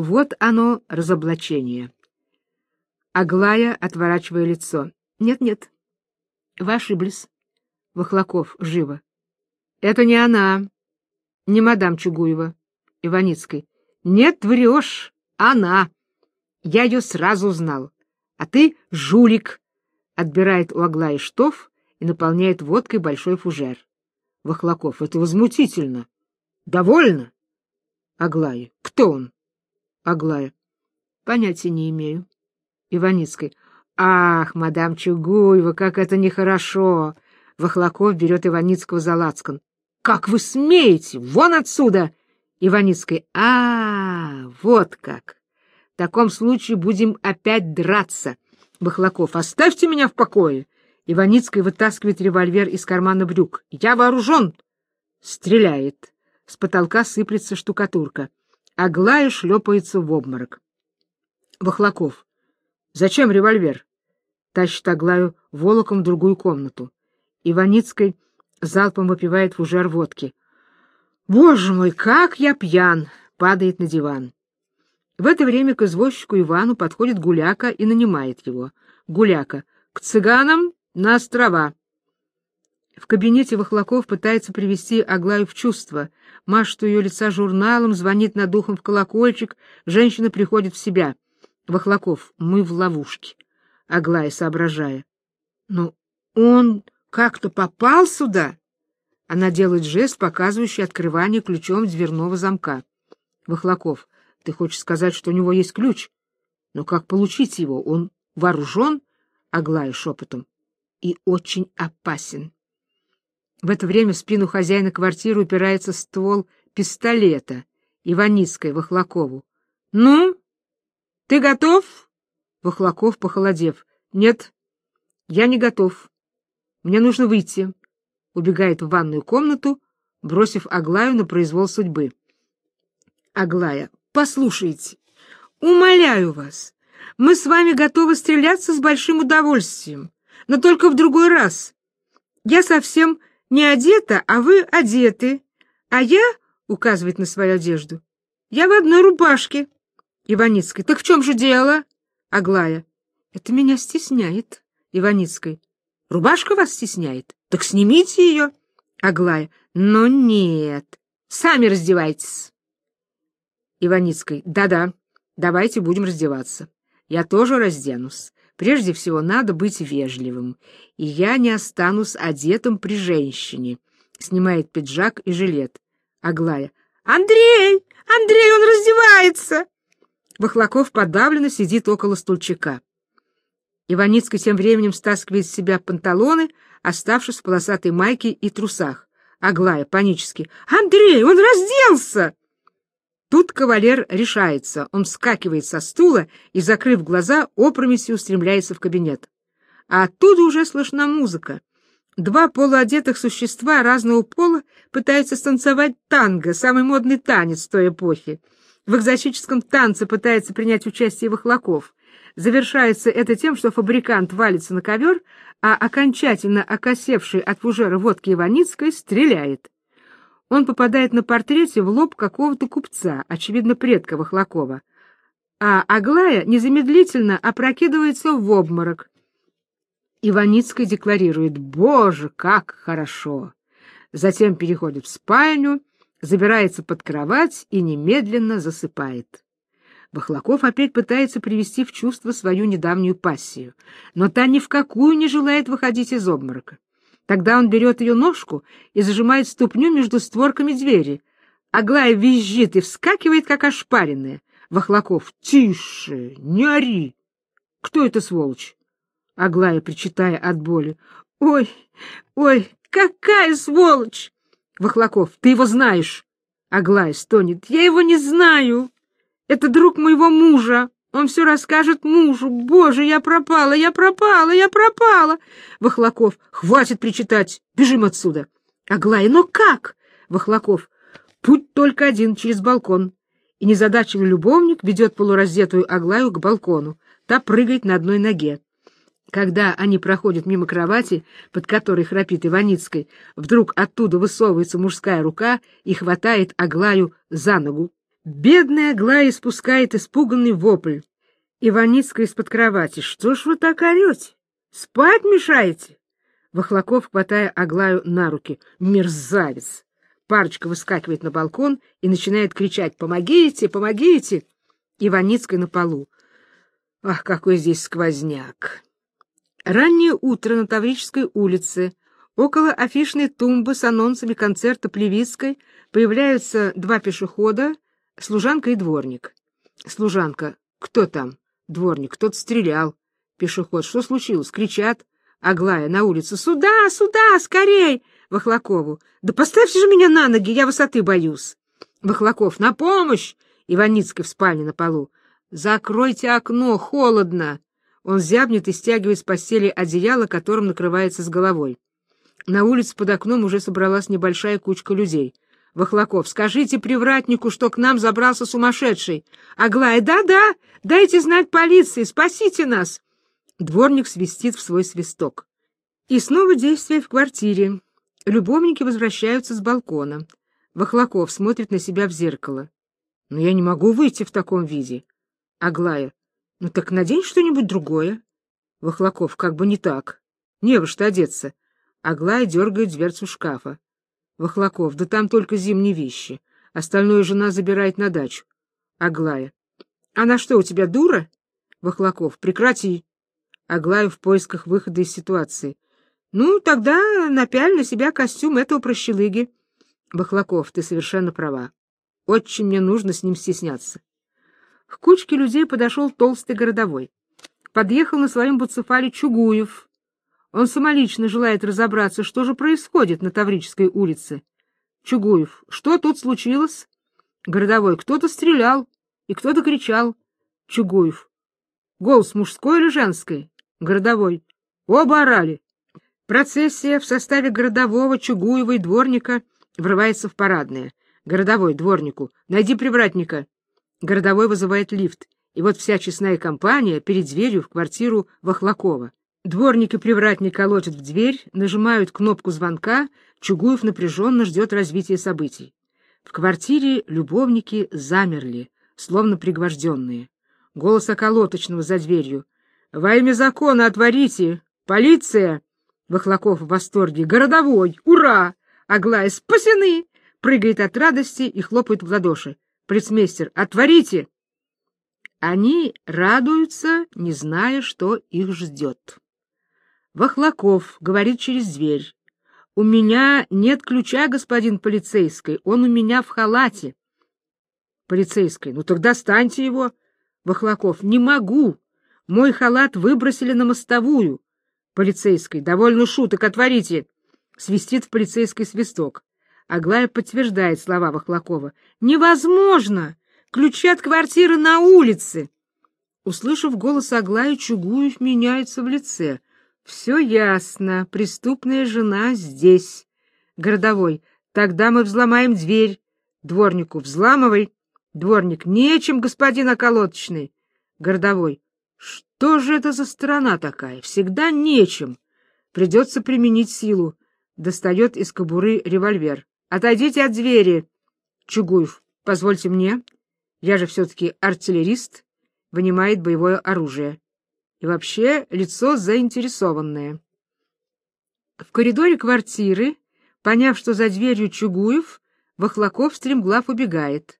Вот оно, разоблачение. Аглая, отворачивая лицо. Нет-нет, вы ошиблись. Вахлаков, живо. Это не она, не мадам Чугуева, Иваницкой. Нет, врешь, она. Я ее сразу узнал. А ты жулик. Отбирает у Аглаи штоф и наполняет водкой большой фужер. Вахлаков, это возмутительно. Довольно? Аглая, кто он? Аглая, понятия не имею. Иваницкой, ах, мадам Чугуева, как это нехорошо. Вахлаков берет Иваницкого за лацкан. Как вы смеете? Вон отсюда! Иваницкой, а, вот как. В таком случае будем опять драться. Бахлаков, оставьте меня в покое. Иваницкая вытаскивает револьвер из кармана брюк. Я вооружен. Стреляет. С потолка сыплется штукатурка. Аглая шлепается в обморок. Бахлаков. Зачем револьвер? Тащит Аглаю волоком в другую комнату. Иваницкой залпом выпивает фужер водки. Боже мой, как я пьян! Падает на диван. В это время к извозчику Ивану подходит Гуляка и нанимает его. Гуляка. К цыганам на острова. В кабинете Вахлаков пытается привести Аглаю в чувство. Машет у ее лица журналом, звонит над ухом в колокольчик. Женщина приходит в себя. Вахлаков. Мы в ловушке. Аглая, соображая. Ну, он как-то попал сюда? Она делает жест, показывающий открывание ключом дверного замка. Вахлаков. Ты хочешь сказать, что у него есть ключ? Но как получить его? Он вооружен? Аглая шепотом. И очень опасен. В это время в спину хозяина квартиры упирается ствол пистолета Иваницкой Вахлакову. — Ну, ты готов? Вахлаков, похолодев. — Нет, я не готов. Мне нужно выйти. Убегает в ванную комнату, бросив Аглаю на произвол судьбы. Аглая. Послушайте, умоляю вас, мы с вами готовы стреляться с большим удовольствием, но только в другой раз. Я совсем не одета, а вы одеты, а я, указывает на свою одежду, я в одной рубашке. Иваницкой, так в чем же дело? Аглая, это меня стесняет. Иваницкой, рубашка вас стесняет? Так снимите ее. Аглая, но нет, сами раздевайтесь. Иваницкой. Да-да, давайте будем раздеваться. Я тоже разденусь. Прежде всего, надо быть вежливым. И я не останусь одетым при женщине. Снимает пиджак и жилет. Аглая. Андрей! Андрей, он раздевается! Бахлаков подавленно сидит около стульчика. Иваницкий тем временем стаскивает с себя панталоны, оставшись в полосатой майке и трусах. Аглая панически. «Андрей, он разделся!» Тут кавалер решается. Он вскакивает со стула и, закрыв глаза, опрометью устремляется в кабинет. А оттуда уже слышна музыка. Два полуодетых существа разного пола пытаются станцевать танго, самый модный танец той эпохи. В экзотическом танце пытается принять участие Вахлаков. Завершается это тем, что фабрикант валится на ковер, а окончательно окосевший от фужера водки Иваницкой стреляет он попадает на портрете в лоб какого-то купца, очевидно, предка Вахлакова, а Аглая незамедлительно опрокидывается в обморок. Иваницкая декларирует «Боже, как хорошо!» Затем переходит в спальню, забирается под кровать и немедленно засыпает. Бахлаков опять пытается привести в чувство свою недавнюю пассию, но та ни в какую не желает выходить из обморока. Тогда он берет ее ножку и зажимает ступню между створками двери. Аглая визжит и вскакивает, как ошпаренная. Вахлаков, тише, не ори. Кто это сволочь? Аглая, причитая от боли. Ой, ой, какая сволочь! Вахлаков, ты его знаешь. Аглая стонет. Я его не знаю. Это друг моего мужа. Он все расскажет мужу. Боже, я пропала, я пропала, я пропала. Вахлаков, хватит причитать, бежим отсюда. Аглая, но как? Вахлаков, путь только один, через балкон. И незадачливый любовник ведет полураздетую Аглаю к балкону. Та прыгает на одной ноге. Когда они проходят мимо кровати, под которой храпит Иваницкой, вдруг оттуда высовывается мужская рука и хватает Аглаю за ногу. Бедная Глая испускает испуганный вопль. Иваницкая из-под кровати. Что ж вы так орете? Спать мешаете? Вахлаков, хватая Аглаю на руки. Мерзавец! Парочка выскакивает на балкон и начинает кричать «Помогите! Помогите!» Иваницкая на полу. Ах, какой здесь сквозняк! Раннее утро на Таврической улице. Около афишной тумбы с анонсами концерта Плевицкой появляются два пешехода, служанка и дворник. Служанка. Кто там? Дворник. Кто-то стрелял. Пешеход. Что случилось? Кричат. Аглая на улице. Сюда, сюда, скорей! Вахлакову. Да поставьте же меня на ноги, я высоты боюсь. Вахлаков. На помощь! Иваницкая в спальне на полу. Закройте окно, холодно. Он зябнет и стягивает с постели одеяло, которым накрывается с головой. На улице под окном уже собралась небольшая кучка людей. Вахлаков, скажите привратнику, что к нам забрался сумасшедший. Аглая, да-да, дайте знать полиции, спасите нас. Дворник свистит в свой свисток. И снова действие в квартире. Любовники возвращаются с балкона. Вахлаков смотрит на себя в зеркало. Но я не могу выйти в таком виде. Аглая. Ну так надень что-нибудь другое. Вахлаков. Как бы не так. Не во что одеться. Аглая дергает дверцу шкафа. Вахлаков. Да там только зимние вещи. Остальное жена забирает на дачу. Аглая. Она что, у тебя дура? Вахлаков. Прекрати. Аглая в поисках выхода из ситуации. Ну, тогда напяль на себя костюм этого прощелыги. Бахлаков, ты совершенно права. Очень мне нужно с ним стесняться. К кучке людей подошел толстый городовой. Подъехал на своем буцефале Чугуев. Он самолично желает разобраться, что же происходит на Таврической улице. Чугуев, что тут случилось? Городовой, кто-то стрелял и кто-то кричал. Чугуев, голос мужской или женский? Городовой. Оба орали. Процессия в составе городового, Чугуева и дворника врывается в парадное. Городовой, дворнику. Найди привратника. Городовой вызывает лифт. И вот вся честная компания перед дверью в квартиру Вахлакова. Дворник и привратник колотят в дверь, нажимают кнопку звонка, Чугуев напряженно ждет развития событий. В квартире любовники замерли, словно пригвожденные. Голос околоточного за дверью. Во имя закона отворите! Полиция!» Вахлаков в восторге. «Городовой! Ура! Аглая, спасены!» Прыгает от радости и хлопает в ладоши. «Прицмейстер, отворите!» Они радуются, не зная, что их ждет. Вахлаков говорит через дверь. «У меня нет ключа, господин полицейский, он у меня в халате». Полицейский, ну тогда станьте его. Вахлаков, не могу. Мой халат выбросили на мостовую. Полицейский. Довольно шуток, отворите. Свистит в полицейский свисток. Аглая подтверждает слова Вахлакова. Невозможно! Ключи от квартиры на улице. Услышав голос Аглаи, Чугуев меняется в лице. Все ясно. Преступная жена здесь. Городовой. Тогда мы взломаем дверь. Дворнику. Взламывай. Дворник. Нечем, господин околоточный. Городовой. Что же это за страна такая? Всегда нечем. Придется применить силу. Достает из кобуры револьвер. Отойдите от двери. Чугуев, позвольте мне. Я же все-таки артиллерист. Вынимает боевое оружие. И вообще лицо заинтересованное. В коридоре квартиры, поняв, что за дверью Чугуев, Вахлаков стремглав убегает.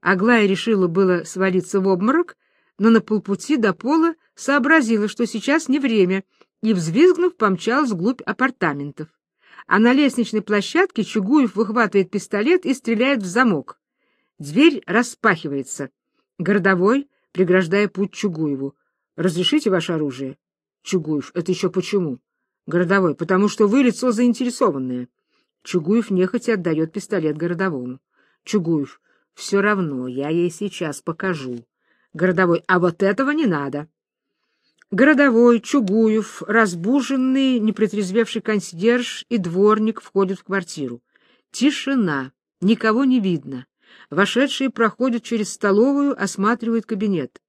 Аглая решила было свалиться в обморок, но на полпути до пола сообразила, что сейчас не время, и, взвизгнув, помчалась вглубь апартаментов. А на лестничной площадке Чугуев выхватывает пистолет и стреляет в замок. Дверь распахивается. Городовой, преграждая путь Чугуеву. «Разрешите ваше оружие?» Чугуев. «Это еще почему?» Городовой. «Потому что вы лицо заинтересованное». Чугуев нехотя отдает пистолет городовому. Чугуев. «Все равно, я ей сейчас покажу». Городовой, а вот этого не надо. Городовой, Чугуев, разбуженный, непретрезвевший консьерж и дворник входят в квартиру. Тишина, никого не видно. Вошедшие проходят через столовую, осматривают кабинет.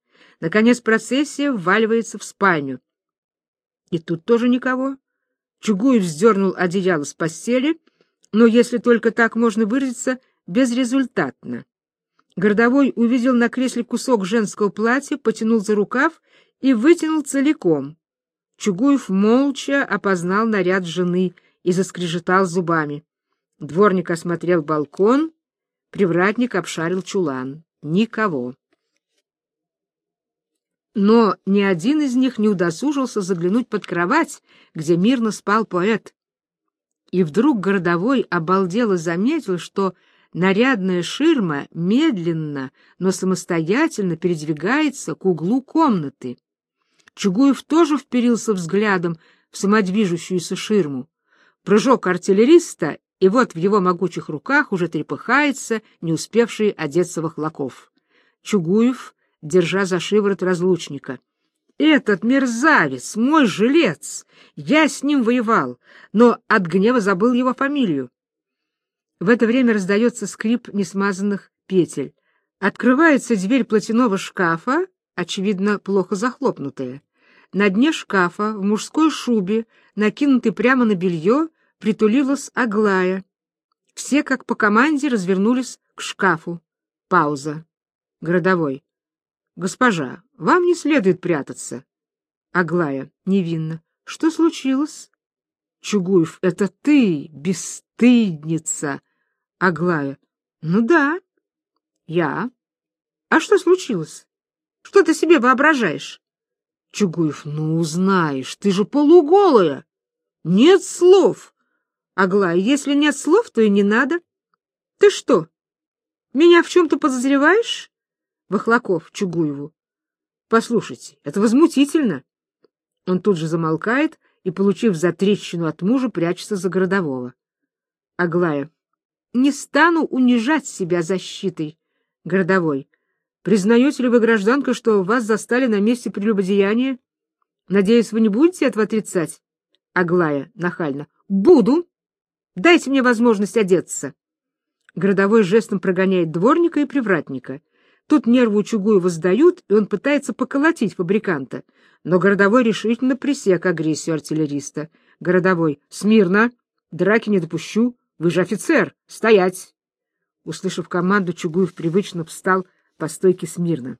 Наконец процессия вваливается в спальню. И тут тоже никого. Чугуев вздернул одеяло с постели, но, если только так можно выразиться, безрезультатно. Городовой увидел на кресле кусок женского платья, потянул за рукав и вытянул целиком. Чугуев молча опознал наряд жены и заскрежетал зубами. Дворник осмотрел балкон, привратник обшарил чулан. Никого. Но ни один из них не удосужился заглянуть под кровать, где мирно спал поэт. И вдруг городовой обалдело заметил, что нарядная ширма медленно, но самостоятельно передвигается к углу комнаты. Чугуев тоже вперился взглядом в самодвижущуюся ширму. Прыжок артиллериста, и вот в его могучих руках уже трепыхается не успевший одеться Вахлаков. Чугуев, держа за шиворот разлучника. «Этот мерзавец, мой жилец! Я с ним воевал, но от гнева забыл его фамилию. В это время раздается скрип несмазанных петель. Открывается дверь платяного шкафа, очевидно, плохо захлопнутая. На дне шкафа, в мужской шубе, накинутой прямо на белье, притулилась Аглая. Все, как по команде, развернулись к шкафу. Пауза. Городовой. «Госпожа, вам не следует прятаться». Аглая. Невинно. «Что случилось?» Чугуев. «Это ты, бесстыдница!» Аглая. Ну да. Я. А что случилось? Что ты себе воображаешь? Чугуев. Ну, узнаешь, ты же полуголая. Нет слов. Аглая. Если нет слов, то и не надо. Ты что, меня в чем-то подозреваешь? Вахлаков Чугуеву. Послушайте, это возмутительно. Он тут же замолкает и, получив затрещину от мужа, прячется за городового. Аглая. Не стану унижать себя защитой. Городовой. Признаете ли вы, гражданка, что вас застали на месте прелюбодеяния? Надеюсь, вы не будете этого отрицать? Аглая нахально. Буду. Дайте мне возможность одеться. Городовой жестом прогоняет дворника и привратника. Тут нервы у Чугуева сдают, и он пытается поколотить фабриканта. Но городовой решительно пресек агрессию артиллериста. Городовой. Смирно. Драки не допущу. Вы же офицер! Стоять!» Услышав команду, Чугуев привычно встал по стойке смирно.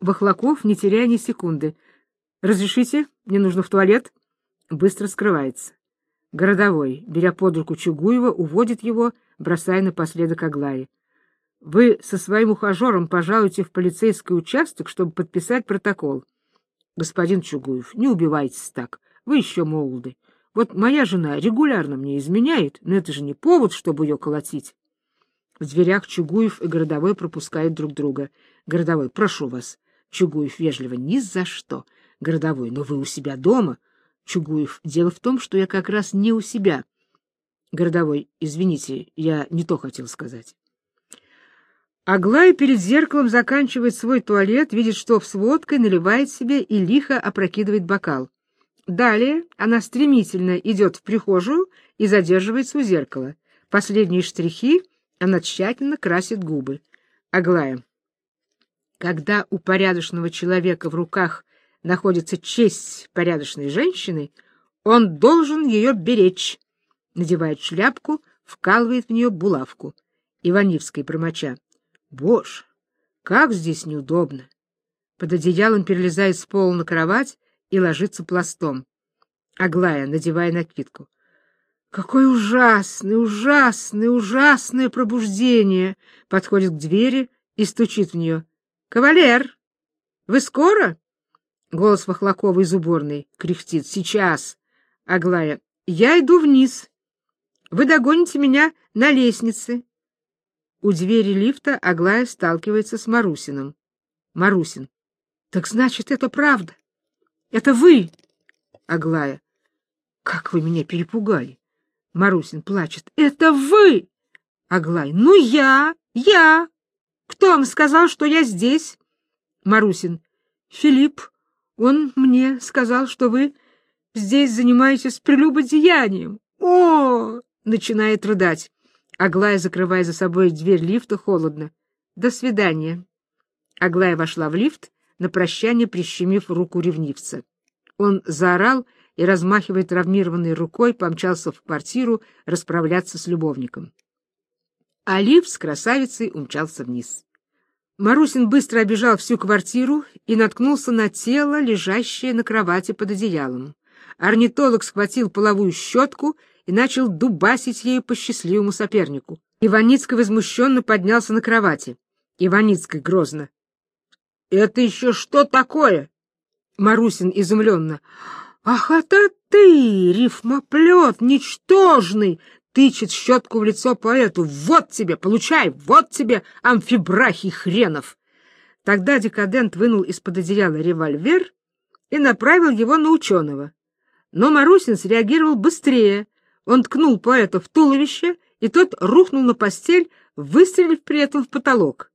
Вахлаков, не теряя ни секунды. «Разрешите? Мне нужно в туалет?» Быстро скрывается. Городовой, беря под руку Чугуева, уводит его, бросая напоследок Аглаи. «Вы со своим ухажером пожалуйте в полицейский участок, чтобы подписать протокол. Господин Чугуев, не убивайтесь так, вы еще молоды. Вот моя жена регулярно мне изменяет, но это же не повод, чтобы ее колотить. В дверях Чугуев и Городовой пропускают друг друга. Городовой, прошу вас. Чугуев вежливо, ни за что. Городовой, но вы у себя дома. Чугуев, дело в том, что я как раз не у себя. Городовой, извините, я не то хотел сказать. Аглая перед зеркалом заканчивает свой туалет, видит, что в сводкой наливает себе и лихо опрокидывает бокал. Далее она стремительно идет в прихожую и задерживается у зеркала. Последние штрихи она тщательно красит губы. Аглая. Когда у порядочного человека в руках находится честь порядочной женщины, он должен ее беречь. Надевает шляпку, вкалывает в нее булавку. Иванивской промоча. Боже, как здесь неудобно! Под одеялом перелезает с пола на кровать и ложится пластом. Аглая, надевая накидку. Какое ужасное, ужасное, ужасное пробуждение! Подходит к двери и стучит в нее. Кавалер, вы скоро? Голос Вахлакова из уборной кряхтит. Сейчас. Аглая. Я иду вниз. Вы догоните меня на лестнице. У двери лифта Аглая сталкивается с Марусиным. Марусин. Так значит, это правда. Это вы, Аглая. Как вы меня перепугали. Марусин плачет. Это вы, Аглая. Ну я, я. Кто вам сказал, что я здесь? Марусин. Филипп. Он мне сказал, что вы здесь занимаетесь прелюбодеянием. О! Начинает рыдать. Аглая, закрывая за собой дверь лифта, холодно. До свидания. Аглая вошла в лифт на прощание прищемив руку ревнивца. Он заорал и, размахивая травмированной рукой, помчался в квартиру расправляться с любовником. Олив с красавицей умчался вниз. Марусин быстро обежал всю квартиру и наткнулся на тело, лежащее на кровати под одеялом. Орнитолог схватил половую щетку и начал дубасить ею по счастливому сопернику. Иваницкий возмущенно поднялся на кровати. Иваницкий грозно. — Это еще что такое? Марусин изумленно. — Ах, это ты, рифмоплет, ничтожный! Тычет щетку в лицо поэту. Вот тебе, получай, вот тебе, амфибрахий хренов! Тогда декадент вынул из-под одеяла револьвер и направил его на ученого. Но Марусин среагировал быстрее. Он ткнул поэта в туловище, и тот рухнул на постель, выстрелив при этом в потолок.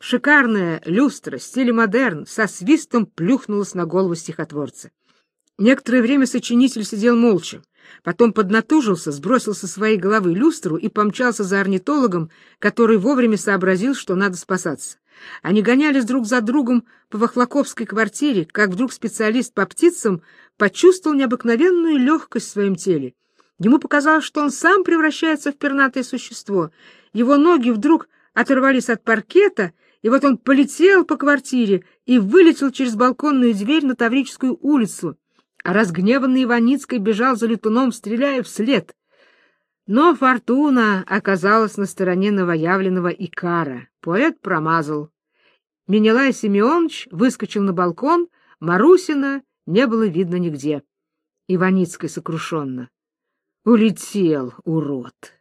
Шикарная люстра в стиле модерн со свистом плюхнулась на голову стихотворца. Некоторое время сочинитель сидел молча, потом поднатужился, сбросил со своей головы люстру и помчался за орнитологом, который вовремя сообразил, что надо спасаться. Они гонялись друг за другом по Вахлаковской квартире, как вдруг специалист по птицам почувствовал необыкновенную легкость в своем теле. Ему показалось, что он сам превращается в пернатое существо. Его ноги вдруг оторвались от паркета, и вот он полетел по квартире и вылетел через балконную дверь на Таврическую улицу, а разгневанный Иваницкий бежал за летуном, стреляя вслед. Но фортуна оказалась на стороне новоявленного Икара. Поэт промазал. Менелай Семенович выскочил на балкон, Марусина не было видно нигде. Иваницкий сокрушенно. Улетел, урод!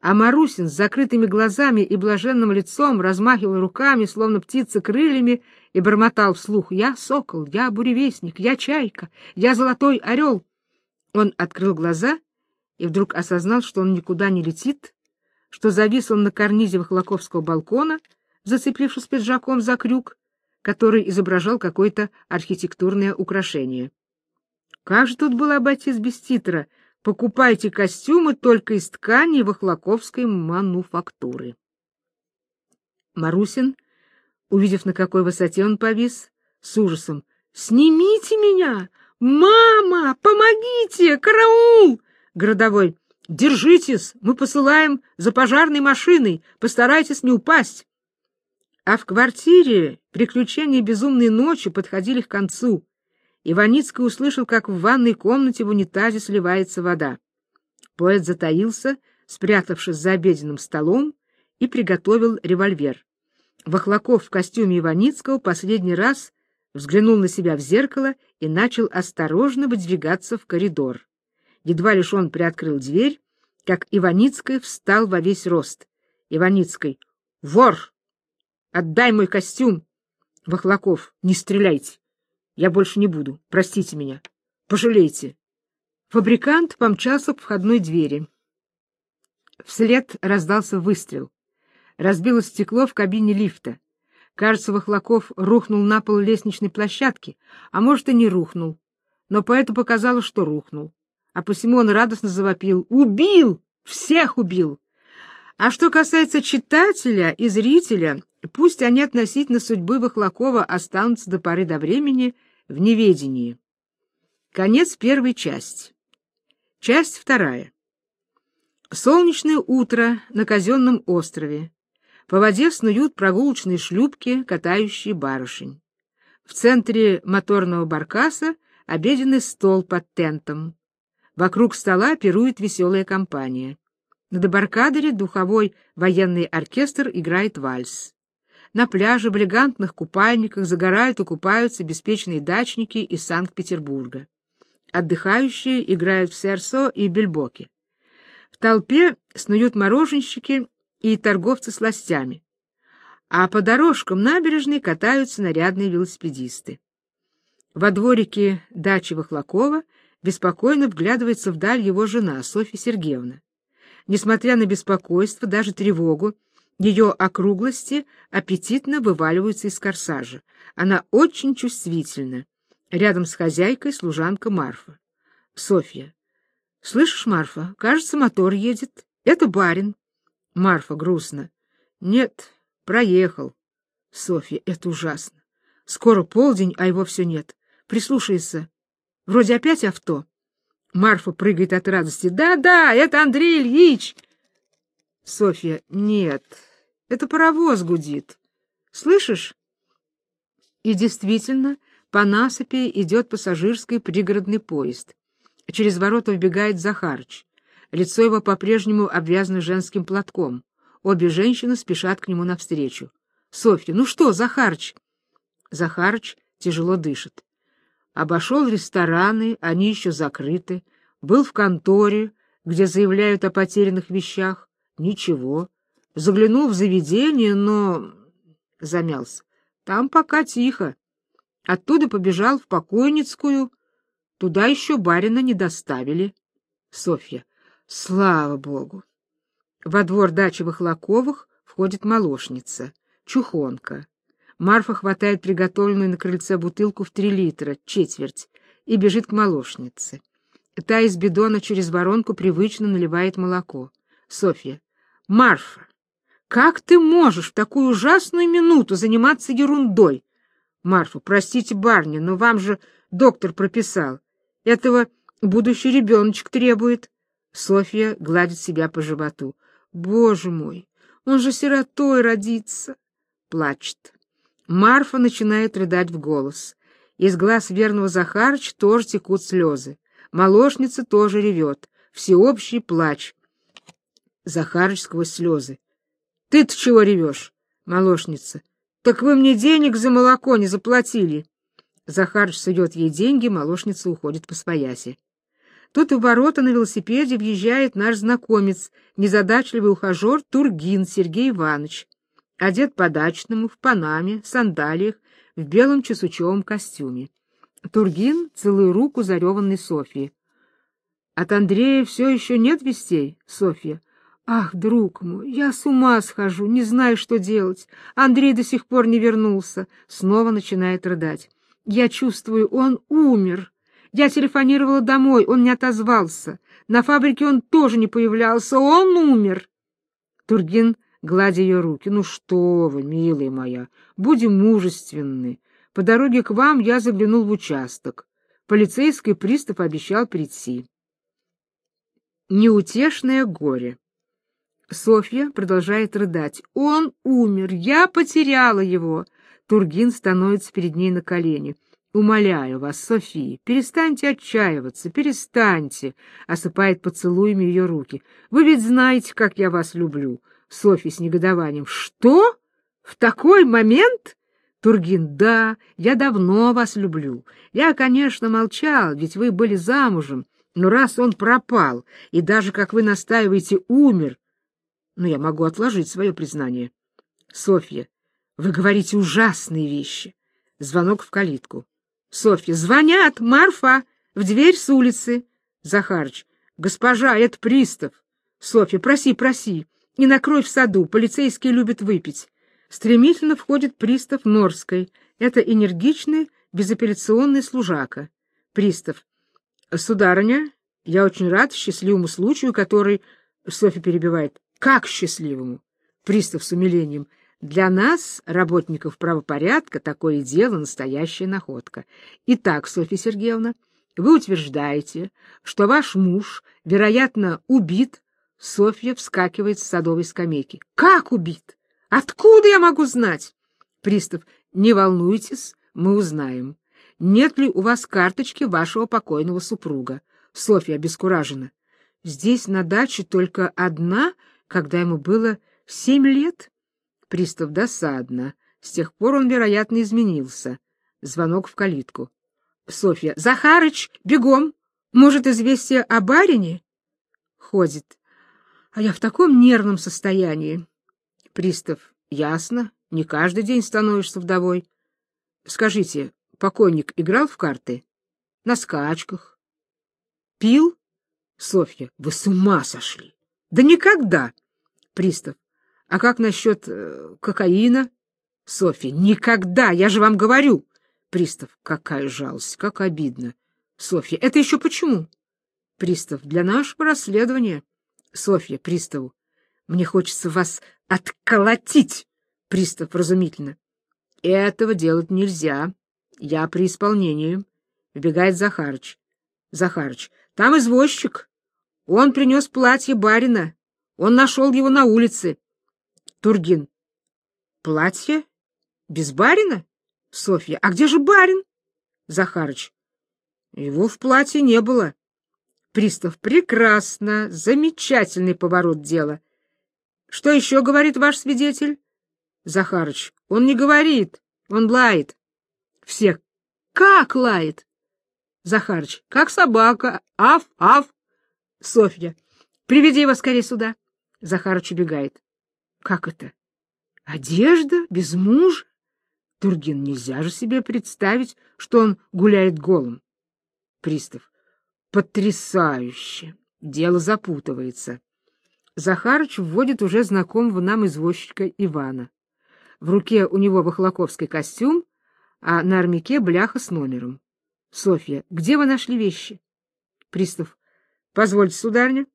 А Марусин с закрытыми глазами и блаженным лицом размахивал руками, словно птица крыльями, и бормотал вслух «Я сокол, я буревестник, я чайка, я золотой орел». Он открыл глаза и вдруг осознал, что он никуда не летит, что завис он на карнизе Вахлаковского балкона, зацепившись пиджаком за крюк, который изображал какое-то архитектурное украшение. Как же тут было обойтись без титра — Покупайте костюмы только из ткани Вахлаковской мануфактуры. Марусин, увидев, на какой высоте он повис, с ужасом. «Снимите меня! Мама! Помогите! Караул!» Городовой. «Держитесь! Мы посылаем за пожарной машиной! Постарайтесь не упасть!» А в квартире приключения безумной ночи подходили к концу. Иваницкий услышал, как в ванной комнате в унитазе сливается вода. Поэт затаился, спрятавшись за обеденным столом, и приготовил револьвер. Вахлаков в костюме Иваницкого последний раз взглянул на себя в зеркало и начал осторожно выдвигаться в коридор. Едва лишь он приоткрыл дверь, как Иваницкий встал во весь рост. Иваницкий: "Вор! Отдай мой костюм!" Вахлаков: "Не стреляйте!" Я больше не буду. Простите меня. Пожалейте. Фабрикант помчался к входной двери. Вслед раздался выстрел. Разбилось стекло в кабине лифта. Кажется, Вахлаков рухнул на пол лестничной площадки, а может и не рухнул. Но поэту показалось, что рухнул. А посему он радостно завопил «Убил! Всех убил!» А что касается читателя и зрителя, пусть они относительно судьбы Вахлакова останутся до поры до времени в неведении. Конец первой части. Часть вторая. Солнечное утро на казенном острове. По воде снуют прогулочные шлюпки, катающие барышень. В центре моторного баркаса обеденный стол под тентом. Вокруг стола пирует веселая компания. На дебаркадере духовой военный оркестр играет вальс. На пляже в элегантных купальниках загорают и купаются беспечные дачники из Санкт-Петербурга. Отдыхающие играют в серсо и бельбоки. В толпе снуют мороженщики и торговцы сластями. А по дорожкам набережной катаются нарядные велосипедисты. Во дворике дачи Вахлакова беспокойно вглядывается вдаль его жена Софья Сергеевна. Несмотря на беспокойство, даже тревогу, ее округлости аппетитно вываливаются из корсажа. Она очень чувствительна. Рядом с хозяйкой служанка Марфа. Софья. Слышишь, Марфа, кажется, мотор едет. Это барин. Марфа грустно. Нет, проехал. Софья, это ужасно. Скоро полдень, а его все нет. Прислушайся. Вроде опять авто. Марфа прыгает от радости. Да-да, это Андрей Ильич. Софья. Нет, это паровоз гудит. Слышишь? И действительно, по насыпи идет пассажирский пригородный поезд. Через ворота вбегает Захарыч. Лицо его по-прежнему обвязано женским платком. Обе женщины спешат к нему навстречу. Софья, ну что, Захарыч? Захарыч тяжело дышит. Обошел рестораны, они еще закрыты. Был в конторе, где заявляют о потерянных вещах. Ничего. Заглянул в заведение, но... Замялся. Там пока тихо. Оттуда побежал в покойницкую. Туда еще барина не доставили. Софья. Слава богу. Во двор дачи Вахлаковых входит молочница, чухонка. Марфа хватает приготовленную на крыльце бутылку в три литра, четверть, и бежит к молочнице. Та из бидона через воронку привычно наливает молоко. Софья. Марфа, как ты можешь в такую ужасную минуту заниматься ерундой? Марфа. Простите, барни, но вам же доктор прописал. Этого будущий ребеночек требует. Софья гладит себя по животу. Боже мой, он же сиротой родится. Плачет. Марфа начинает рыдать в голос. Из глаз верного Захарыч тоже текут слезы. Молочница тоже ревет. Всеобщий плач. Захарыч сквозь слезы. — Ты-то чего ревешь? Молочница. — Так вы мне денег за молоко не заплатили. Захарыч сует ей деньги, молочница уходит по свояси. Тут в ворота на велосипеде въезжает наш знакомец, незадачливый ухажер Тургин Сергей Иванович одет по-дачному, в панаме, сандалиях, в белом чесучевом костюме. Тургин целую руку зареванной Софьи. От Андрея все еще нет вестей, Софья. Ах, друг мой, я с ума схожу, не знаю, что делать. Андрей до сих пор не вернулся. Снова начинает рыдать. Я чувствую, он умер. Я телефонировала домой, он не отозвался. На фабрике он тоже не появлялся, он умер. Тургин гладя ее руки. «Ну что вы, милая моя, будем мужественны. По дороге к вам я заглянул в участок. Полицейский пристав обещал прийти». Неутешное горе. Софья продолжает рыдать. «Он умер! Я потеряла его!» Тургин становится перед ней на колени. «Умоляю вас, София, перестаньте отчаиваться, перестаньте!» Осыпает поцелуями ее руки. «Вы ведь знаете, как я вас люблю. Софья с негодованием. «Что? В такой момент?» Тургин. «Да, я давно вас люблю. Я, конечно, молчал, ведь вы были замужем, но раз он пропал и даже, как вы настаиваете, умер, ну, я могу отложить свое признание. Софья, вы говорите ужасные вещи. Звонок в калитку. Софья, звонят, Марфа, в дверь с улицы. Захарыч, госпожа, это пристав. Софья, проси, проси. Не накрой в саду, полицейские любят выпить. Стремительно входит пристав Норской. Это энергичный, безапелляционный служака. Пристав. Сударыня, я очень рад счастливому случаю, который... Софья перебивает. Как счастливому? Пристав с умилением. Для нас, работников правопорядка, такое дело настоящая находка. Итак, Софья Сергеевна, вы утверждаете, что ваш муж, вероятно, убит Софья вскакивает с садовой скамейки. «Как убит? Откуда я могу знать?» Пристав. «Не волнуйтесь, мы узнаем. Нет ли у вас карточки вашего покойного супруга?» Софья обескуражена. «Здесь на даче только одна, когда ему было семь лет?» Пристав досадно. С тех пор он, вероятно, изменился. Звонок в калитку. Софья. «Захарыч, бегом! Может, известие о барине?» Ходит. А я в таком нервном состоянии. Пристав. Ясно. Не каждый день становишься вдовой. Скажите, покойник играл в карты? На скачках. Пил? Софья. Вы с ума сошли. Да никогда. Пристав. А как насчет э, кокаина? Софья. Никогда, я же вам говорю. Пристав. Какая жалость, как обидно. Софья. Это еще почему? Пристав. Для нашего расследования. Софья приставу. Мне хочется вас отколотить, пристав разумительно. Этого делать нельзя. Я при исполнении. Вбегает Захарыч. Захарыч. Там извозчик. Он принес платье барина. Он нашел его на улице. Тургин. Платье? Без барина? Софья. А где же барин? Захарыч. Его в платье не было. Пристав. Прекрасно. Замечательный поворот дела. Что еще говорит ваш свидетель? Захарыч. Он не говорит. Он лает. Все. Как лает? Захарыч. Как собака. Аф, аф. Софья. Приведи его скорее сюда. Захарыч убегает. Как это? Одежда? Без мужа? Тургин, нельзя же себе представить, что он гуляет голым. Пристав. Потрясающе. Дело запутывается. Захарыч вводит уже знакомого нам извозчика Ивана. В руке у него вахлаковский костюм, а на армяке бляха с номером. Софья, где вы нашли вещи? Пристав. Позвольте, сударня,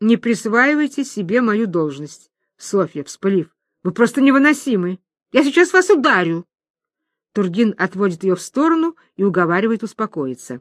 не присваивайте себе мою должность. Софья, вспылив. Вы просто невыносимы. Я сейчас вас ударю. Тургин отводит ее в сторону и уговаривает успокоиться.